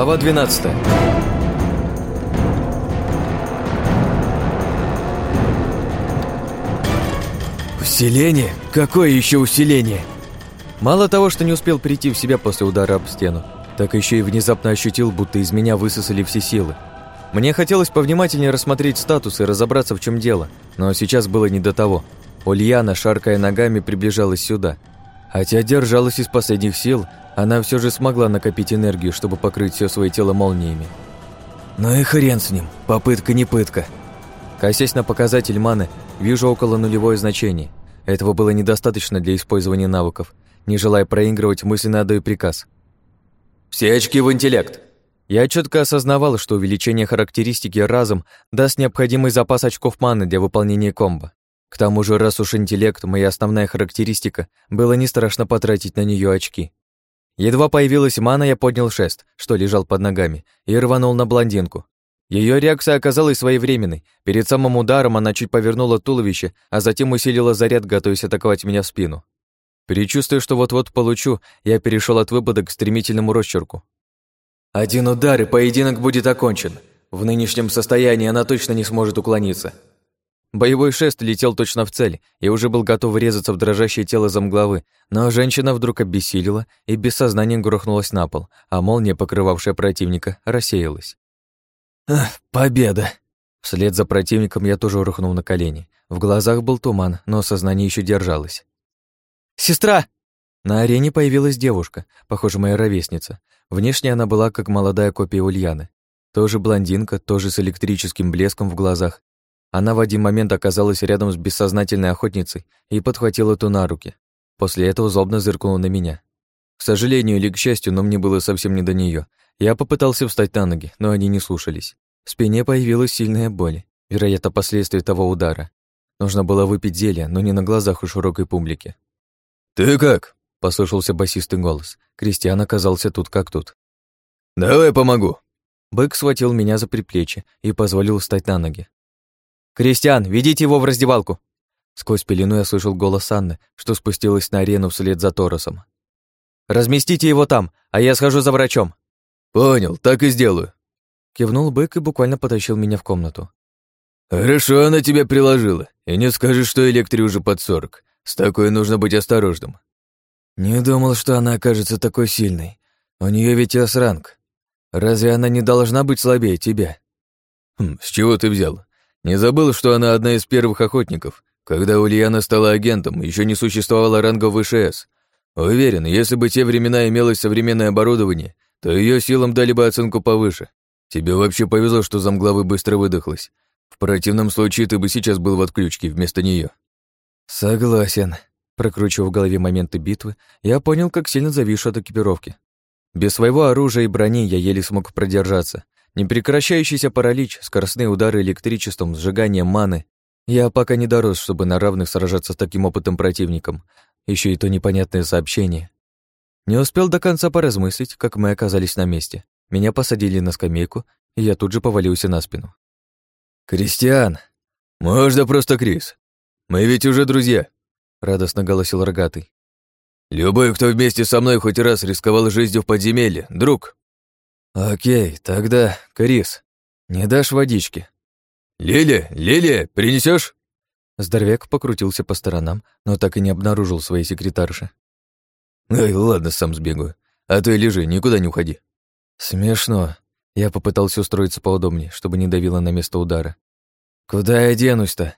Глава 12 Усиление? Какое еще усиление? Мало того, что не успел прийти в себя после удара об стену, так еще и внезапно ощутил, будто из меня высосали все силы. Мне хотелось повнимательнее рассмотреть статус и разобраться, в чем дело, но сейчас было не до того. Ульяна, шаркая ногами, приближалась сюда. Хотя держалась из последних сил, она все же смогла накопить энергию, чтобы покрыть все свое тело молниями. Ну и хрен с ним, попытка не пытка. Косясь на показатель маны, вижу около нулевое значение. Этого было недостаточно для использования навыков. Не желая проигрывать, мысленно отдаю приказ. «Все очки в интеллект!» Я четко осознавал, что увеличение характеристики разом даст необходимый запас очков маны для выполнения комбо. К тому же, раз уж интеллект – моя основная характеристика, было не страшно потратить на нее очки. Едва появилась мана, я поднял шест, что лежал под ногами, и рванул на блондинку. Ее реакция оказалась своевременной. Перед самым ударом она чуть повернула туловище, а затем усилила заряд, готовясь атаковать меня в спину. Перечувствуя, что вот-вот получу, я перешел от выпада к стремительному росчерку. Один удар, и поединок будет окончен. В нынешнем состоянии она точно не сможет уклониться. Боевой шест летел точно в цель и уже был готов врезаться в дрожащее тело замглавы, но женщина вдруг обессилила и без сознания грохнулась на пол, а молния, покрывавшая противника, рассеялась. Победа! Вслед за противником я тоже рухнул на колени. В глазах был туман, но сознание еще держалось. «Сестра!» На арене появилась девушка, похоже, моя ровесница. Внешне она была как молодая копия Ульяны. Тоже блондинка, тоже с электрическим блеском в глазах, она в один момент оказалась рядом с бессознательной охотницей и подхватила ту на руки. После этого злобно зыркнула на меня. К сожалению или к счастью, но мне было совсем не до нее. Я попытался встать на ноги, но они не слушались. В спине появилась сильная боль, вероятно, последствия того удара. Нужно было выпить зелье, но не на глазах у широкой публики. «Ты как?» — послышался басистый голос. Кристиан оказался тут как тут. «Давай помогу». Бык схватил меня за предплечье и позволил встать на ноги. «Кристиан, ведите его в раздевалку!» Сквозь пелену я слышал голос Анны, что спустилась на арену вслед за Торосом. «Разместите его там, а я схожу за врачом». «Понял, так и сделаю». Кивнул бык и буквально потащил меня в комнату. «Хорошо она тебя приложила, и не скажешь, что Электри уже под сорок. С такой нужно быть осторожным». «Не думал, что она окажется такой сильной. У нее ведь S-ранг. Разве она не должна быть слабее тебя?» хм, «С чего ты взял? Не забыл, что она одна из первых охотников. Когда Ульяна стала агентом, еще не существовало ранга выше С. Уверен, если бы те времена имелось современное оборудование, то ее силам дали бы оценку повыше. Тебе вообще повезло, что замглавы быстро выдохлась. В противном случае ты бы сейчас был в отключке вместо нее. Согласен. Прокручивая в голове моменты битвы, я понял, как сильно завишу от экипировки. Без своего оружия и брони я еле смог продержаться, Непрекращающийся паралич, скоростные удары электричеством, сжигание маны. Я пока не дорос, чтобы на равных сражаться с таким опытом противником. Еще и то непонятное сообщение. Не успел до конца поразмыслить, как мы оказались на месте. Меня посадили на скамейку, и я тут же повалился на спину. «Кристиан! Можно просто Крис. Мы ведь уже друзья!» — радостно голосил рогатый. «Любой, кто вместе со мной хоть раз рисковал жизнью в подземелье, друг!» «Окей, тогда, Крис, не дашь водички?» «Лилия, Лилия, принесешь? Здоровяк покрутился по сторонам, но так и не обнаружил своей секретарши. «Ай, ладно, сам сбегаю. А ты лежи, никуда не уходи». «Смешно». Я попытался устроиться поудобнее, чтобы не давило на место удара. «Куда я денусь-то?»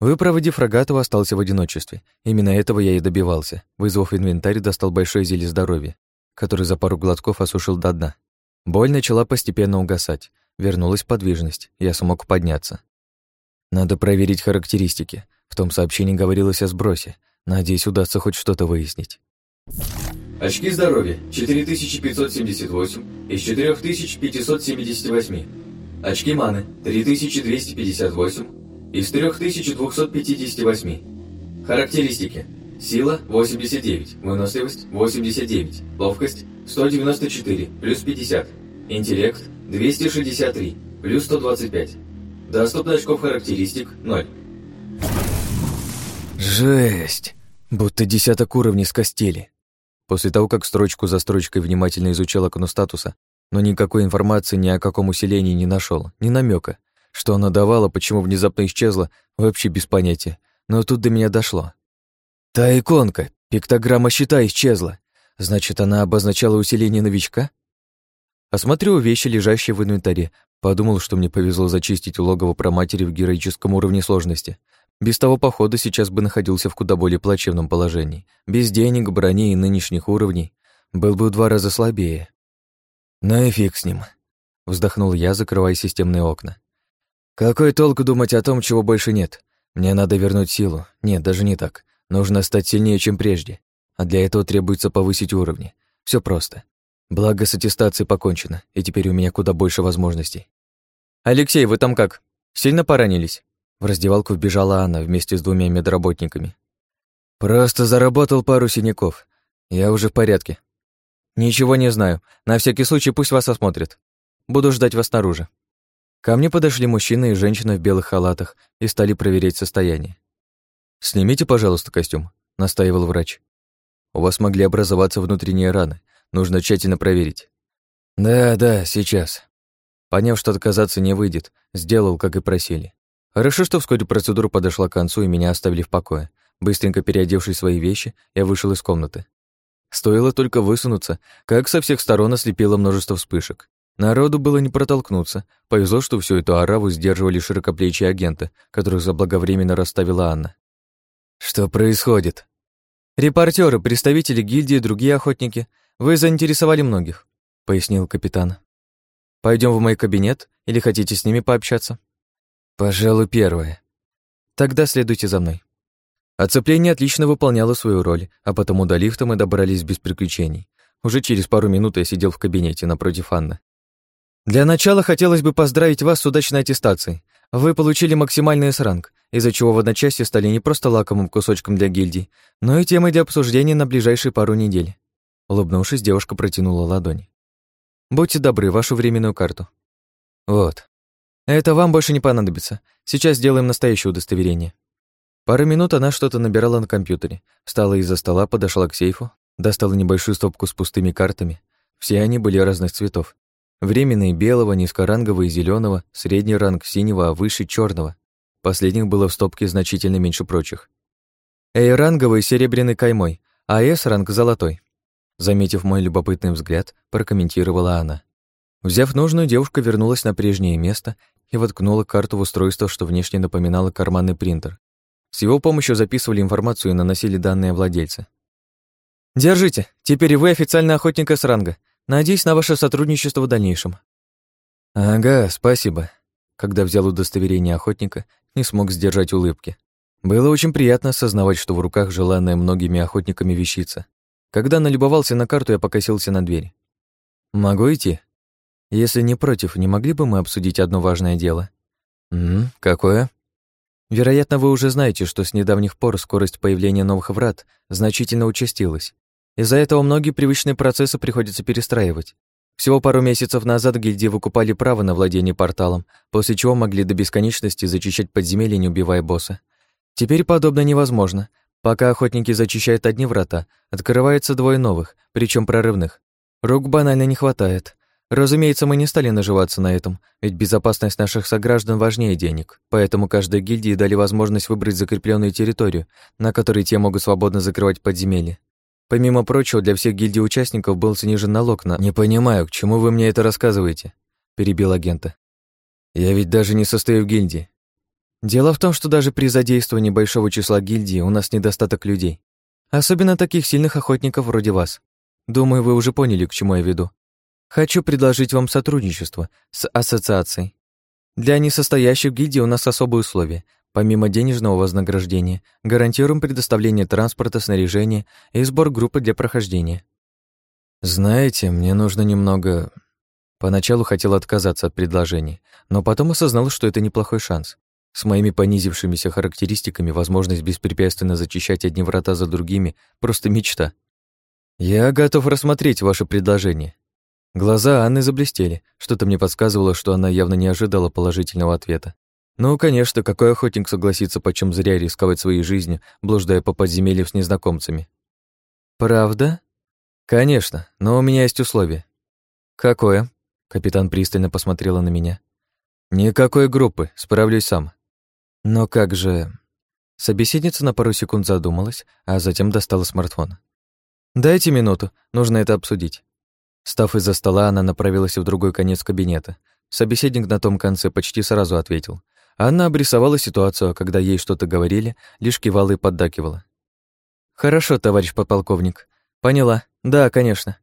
Выпроводив Рогатого, остался в одиночестве. Именно этого я и добивался. Вызвав инвентарь, достал большое зелье здоровья, который за пару глотков осушил до дна. Боль начала постепенно угасать. Вернулась подвижность, я смог подняться. Надо проверить характеристики. В том сообщении говорилось о сбросе. Надеюсь, удастся хоть что-то выяснить. Очки здоровья 4578 из 4578. Очки маны 3258 из 3258. Характеристики. Сила 89, выносливость 89, ловкость 194, плюс 50. Интеллект 263, плюс 125. Доступно очков характеристик 0. Жесть! Будто десяток уровней скостели. После того, как строчку за строчкой внимательно изучал окно статуса, но никакой информации ни о каком усилении не нашел, ни намека. Что она давала, почему внезапно исчезла, вообще без понятия. Но тут до меня дошло. Та иконка, пиктограмма щита исчезла. Значит, она обозначала усиление новичка? Осмотрел вещи, лежащие в инвентаре. Подумал, что мне повезло зачистить логово про матери в героическом уровне сложности. Без того похода сейчас бы находился в куда более плачевном положении. Без денег, брони и нынешних уровней был бы в два раза слабее. Ну и фиг с ним. Вздохнул я, закрывая системные окна. Какой толк думать о том, чего больше нет? Мне надо вернуть силу. Нет, даже не так. Нужно стать сильнее, чем прежде. А для этого требуется повысить уровни. Все просто. Благо с аттестацией покончено, и теперь у меня куда больше возможностей. «Алексей, вы там как? Сильно поранились?» В раздевалку вбежала Анна вместе с двумя медработниками. «Просто заработал пару синяков. Я уже в порядке». «Ничего не знаю. На всякий случай пусть вас осмотрят. Буду ждать вас снаружи». Ко мне подошли мужчина и женщина в белых халатах и стали проверять состояние. «Снимите, пожалуйста, костюм», — настаивал врач. «У вас могли образоваться внутренние раны. Нужно тщательно проверить. Да, да, сейчас. Поняв, что отказаться не выйдет, сделал, как и просили. Хорошо, что вскоре процедура подошла к концу, и меня оставили в покое. Быстренько переодевшись в свои вещи, я вышел из комнаты. Стоило только высунуться, как со всех сторон ослепило множество вспышек. Народу было не протолкнуться. Повезло, что всю эту ораву сдерживали широкоплечие агенты, которых заблаговременно расставила Анна. «Что происходит?» Репортеры, представители гильдии и другие охотники «Вы заинтересовали многих», — пояснил капитан. Пойдем в мой кабинет или хотите с ними пообщаться?» «Пожалуй, первое. Тогда следуйте за мной». Оцепление отлично выполняло свою роль, а потому до лифта мы добрались без приключений. Уже через пару минут я сидел в кабинете напротив Анны. «Для начала хотелось бы поздравить вас с удачной аттестацией. Вы получили максимальный S-ранг, из-за чего в одночасье стали не просто лакомым кусочком для гильдии, но и темой для обсуждения на ближайшие пару недель. Улыбнувшись, девушка протянула ладонь. «Будьте добры, вашу временную карту». «Вот. Это вам больше не понадобится. Сейчас сделаем настоящее удостоверение». Пару минут она что-то набирала на компьютере, встала из-за стола, подошла к сейфу, достала небольшую стопку с пустыми картами. Все они были разных цветов. Временные белого, низкоранговые зеленого, средний ранг синего, а выше черного. Последних было в стопке значительно меньше прочих. A-ранговый серебряный каймой, а S-ранг золотой. Заметив мой любопытный взгляд, прокомментировала она. Взяв нужную, девушка вернулась на прежнее место и воткнула карту в устройство, что внешне напоминало карманный принтер. С его помощью записывали информацию и наносили данные владельца. «Держите, теперь вы официальный охотник с ранга. Надеюсь на ваше сотрудничество в дальнейшем». «Ага, спасибо». Когда взял удостоверение охотника, не смог сдержать улыбки. Было очень приятно осознавать, что в руках желанная многими охотниками вещица. Когда налюбовался на карту, я покосился на дверь. «Могу идти? Если не против, не могли бы мы обсудить одно важное дело?» «М какое?» «Вероятно, вы уже знаете, что с недавних пор скорость появления новых врат значительно участилась. Из-за этого многие привычные процессы приходится перестраивать. Всего пару месяцев назад гильдии выкупали право на владение порталом, после чего могли до бесконечности зачищать подземелья, не убивая босса. Теперь подобное невозможно, Пока охотники зачищают одни врата, открывается двое новых, причем прорывных. Рук банально не хватает. Разумеется, мы не стали наживаться на этом, ведь безопасность наших сограждан важнее денег, поэтому каждой гильдии дали возможность выбрать закрепленную территорию, на которой те могут свободно закрывать подземелья. Помимо прочего, для всех гильдий участников был снижен налог на... «Не понимаю, к чему вы мне это рассказываете?» – перебил агента. «Я ведь даже не состою в гильдии. Дело в том, что даже при задействовании большого числа гильдий у нас недостаток людей. Особенно таких сильных охотников вроде вас. Думаю, вы уже поняли, к чему я веду. Хочу предложить вам сотрудничество с ассоциацией. Для несостоящих гильдий у нас особые условия. Помимо денежного вознаграждения, гарантируем предоставление транспорта, снаряжения и сбор группы для прохождения. Знаете, мне нужно немного... Поначалу хотел отказаться от предложения, но потом осознал, что это неплохой шанс. С моими понизившимися характеристиками возможность беспрепятственно зачищать одни врата за другими — просто мечта. Я готов рассмотреть ваше предложение. Глаза Анны заблестели, что-то мне подсказывало, что она явно не ожидала положительного ответа. Ну, конечно, какой охотник согласится почем зря рисковать своей жизнью, блуждая по подземелью с незнакомцами? Правда? Конечно, но у меня есть условие. Какое? Капитан пристально посмотрела на меня. «Никакой группы, справлюсь сам». «Но как же...» Собеседница на пару секунд задумалась, а затем достала смартфон. «Дайте минуту, нужно это обсудить». Став из-за стола, она направилась в другой конец кабинета. Собеседник на том конце почти сразу ответил. Анна обрисовала ситуацию, а когда ей что-то говорили, лишь кивала и поддакивала. «Хорошо, товарищ подполковник. Поняла. Да, конечно.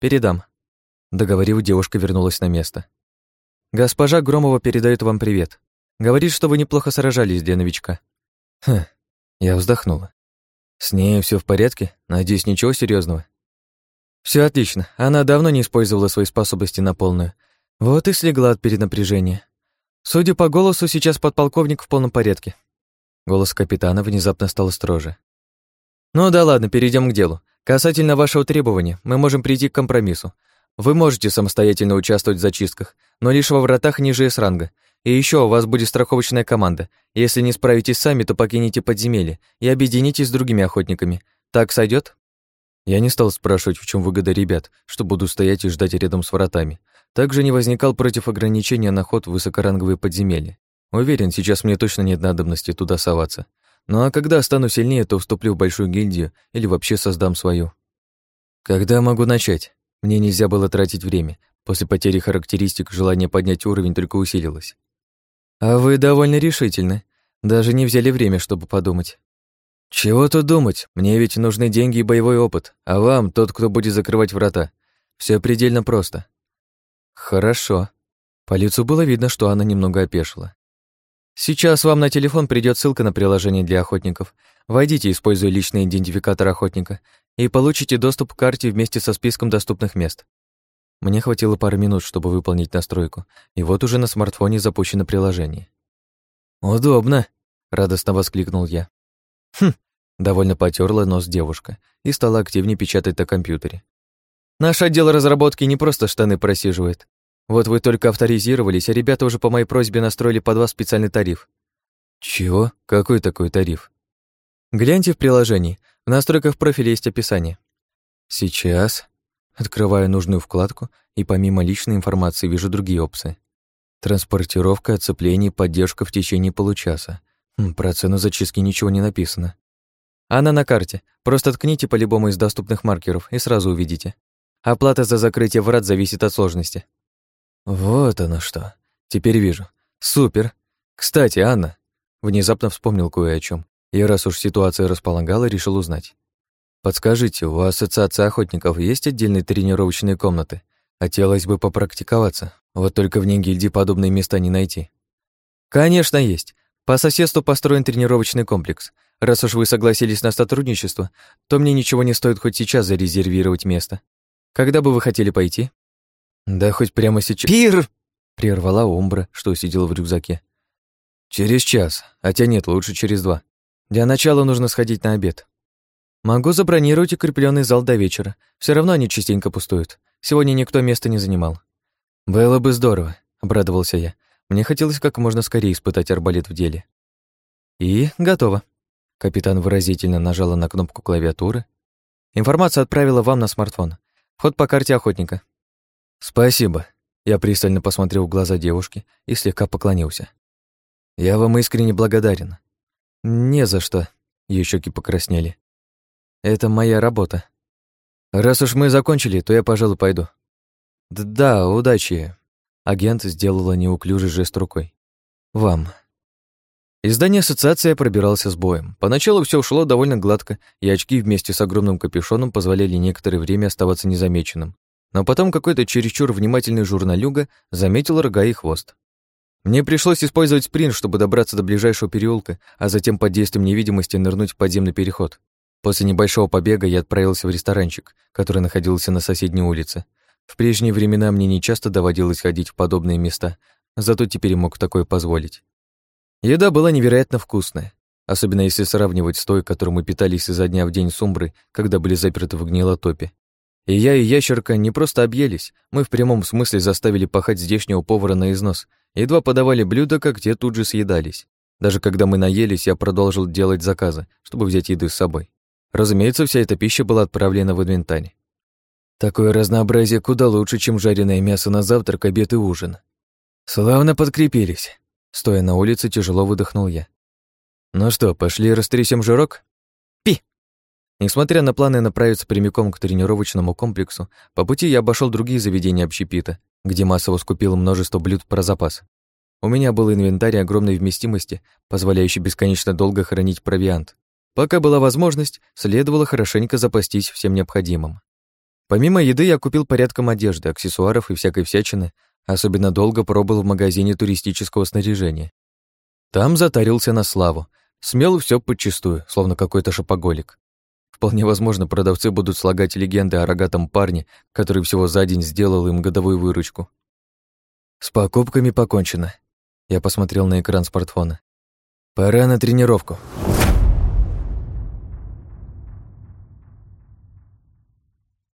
Передам». Договорив, девушка вернулась на место. «Госпожа Громова передает вам привет. Говорит, что вы неплохо сражались для новичка». «Хм». Я вздохнула. «С ней все в порядке? Надеюсь, ничего серьезного. Все отлично. Она давно не использовала свои способности на полную. Вот и слегла от перенапряжения. Судя по голосу, сейчас подполковник в полном порядке». Голос капитана внезапно стал строже. «Ну да ладно, перейдем к делу. Касательно вашего требования, мы можем прийти к компромиссу. Вы можете самостоятельно участвовать в зачистках, но лишь во вратах ниже С-ранга. И еще у вас будет страховочная команда. Если не справитесь сами, то покинете подземелье и объединитесь с другими охотниками. Так сойдет? Я не стал спрашивать, в чем выгода ребят, что буду стоять и ждать рядом с вратами. Также не возникал против ограничения на ход высокоранговые подземелья. Уверен, сейчас мне точно нет надобности туда соваться. Ну а когда стану сильнее, то вступлю в большую гильдию или вообще создам свою. Когда могу начать? Мне нельзя было тратить время. После потери характеристик желание поднять уровень только усилилось. А вы довольно решительны. Даже не взяли время, чтобы подумать. Чего тут думать? Мне ведь нужны деньги и боевой опыт, а вам тот, кто будет закрывать врата. Все предельно просто. Хорошо. По лицу было видно, что она немного опешила. Сейчас вам на телефон придет ссылка на приложение для охотников. Войдите, используя личный идентификатор охотника, и получите доступ к карте вместе со списком доступных мест. Мне хватило пары минут, чтобы выполнить настройку, и вот уже на смартфоне запущено приложение. «Удобно!» — радостно воскликнул я. «Хм!» — довольно потерла нос девушка и стала активнее печатать на компьютере. «Наш отдел разработки не просто штаны просиживает. Вот вы только авторизировались, а ребята уже по моей просьбе настроили под вас специальный тариф». «Чего? Какой такой тариф?» «Гляньте в приложении. В настройках профиля есть описание». «Сейчас...» Открываю нужную вкладку и помимо личной информации вижу другие опции. Транспортировка, оцепление, поддержка в течение получаса. Хм, про цену зачистки ничего не написано. Она на карте. Просто ткните по любому из доступных маркеров и сразу увидите. Оплата за закрытие врат зависит от сложности. Вот оно что. Теперь вижу. Супер. Кстати, Анна. Внезапно вспомнил кое о чем. И раз уж ситуация располагала, решил узнать. Подскажите, у Ассоциации охотников есть отдельные тренировочные комнаты? Хотелось бы попрактиковаться. Вот только в гильдии подобные места не найти. Конечно, есть. По соседству построен тренировочный комплекс. Раз уж вы согласились на сотрудничество, то мне ничего не стоит хоть сейчас зарезервировать место. Когда бы вы хотели пойти? Да хоть прямо сейчас. Пир! Прервала Умбра, что сидела в рюкзаке. Через час, хотя нет, лучше через два. Для начала нужно сходить на обед. Могу забронировать укрепленный зал до вечера. Все равно они частенько пустуют. Сегодня никто места не занимал. Было бы здорово, обрадовался я. Мне хотелось как можно скорее испытать арбалет в деле. И готово. Капитан выразительно нажала на кнопку клавиатуры. Информацию отправила вам на смартфон. Вход по карте охотника. Спасибо. Я пристально посмотрел в глаза девушки и слегка поклонился. Я вам искренне благодарен. Не за что. Ее щеки покраснели. Это моя работа. Раз уж мы закончили, то я, пожалуй, пойду. Да, удачи. Агент сделала неуклюжий жест рукой. Вам. Из здания ассоциации пробирался с боем. Поначалу все ушло довольно гладко, и очки вместе с огромным капюшоном позволяли некоторое время оставаться незамеченным. Но потом какой-то чересчур внимательный журналюга заметил рога и хвост. Мне пришлось использовать спринт, чтобы добраться до ближайшего переулка, а затем под действием невидимости нырнуть в подземный переход. После небольшого побега я отправился в ресторанчик, который находился на соседней улице. В прежние времена мне не часто доводилось ходить в подобные места, зато теперь мог такое позволить. Еда была невероятно вкусная, особенно если сравнивать с той, которой мы питались изо дня в день с Умбры, когда были заперты в гнилотопе. И я, и ящерка не просто объелись, мы в прямом смысле заставили пахать здешнего повара на износ, едва подавали блюда, как те тут же съедались. Даже когда мы наелись, я продолжил делать заказы, чтобы взять еды с собой. Разумеется, вся эта пища была отправлена в инвентарь. Такое разнообразие куда лучше, чем жареное мясо на завтрак, обед и ужин. Славно подкрепились. Стоя на улице, тяжело выдохнул я. Ну что, пошли растрясем жирок? Пи! Несмотря на планы направиться прямиком к тренировочному комплексу, по пути я обошел другие заведения общепита, где массово скупил множество блюд про запас. У меня был инвентарь огромной вместимости, позволяющий бесконечно долго хранить провиант. Пока была возможность, следовало хорошенько запастись всем необходимым. Помимо еды я купил порядком одежды, аксессуаров и всякой всячины, особенно долго пробыл в магазине туристического снаряжения. Там затарился на славу, смел все подчистую, словно какой-то шопоголик. Вполне возможно, продавцы будут слагать легенды о рогатом парне, который всего за день сделал им годовую выручку. С покупками покончено. Я посмотрел на экран смартфона. Пора на тренировку.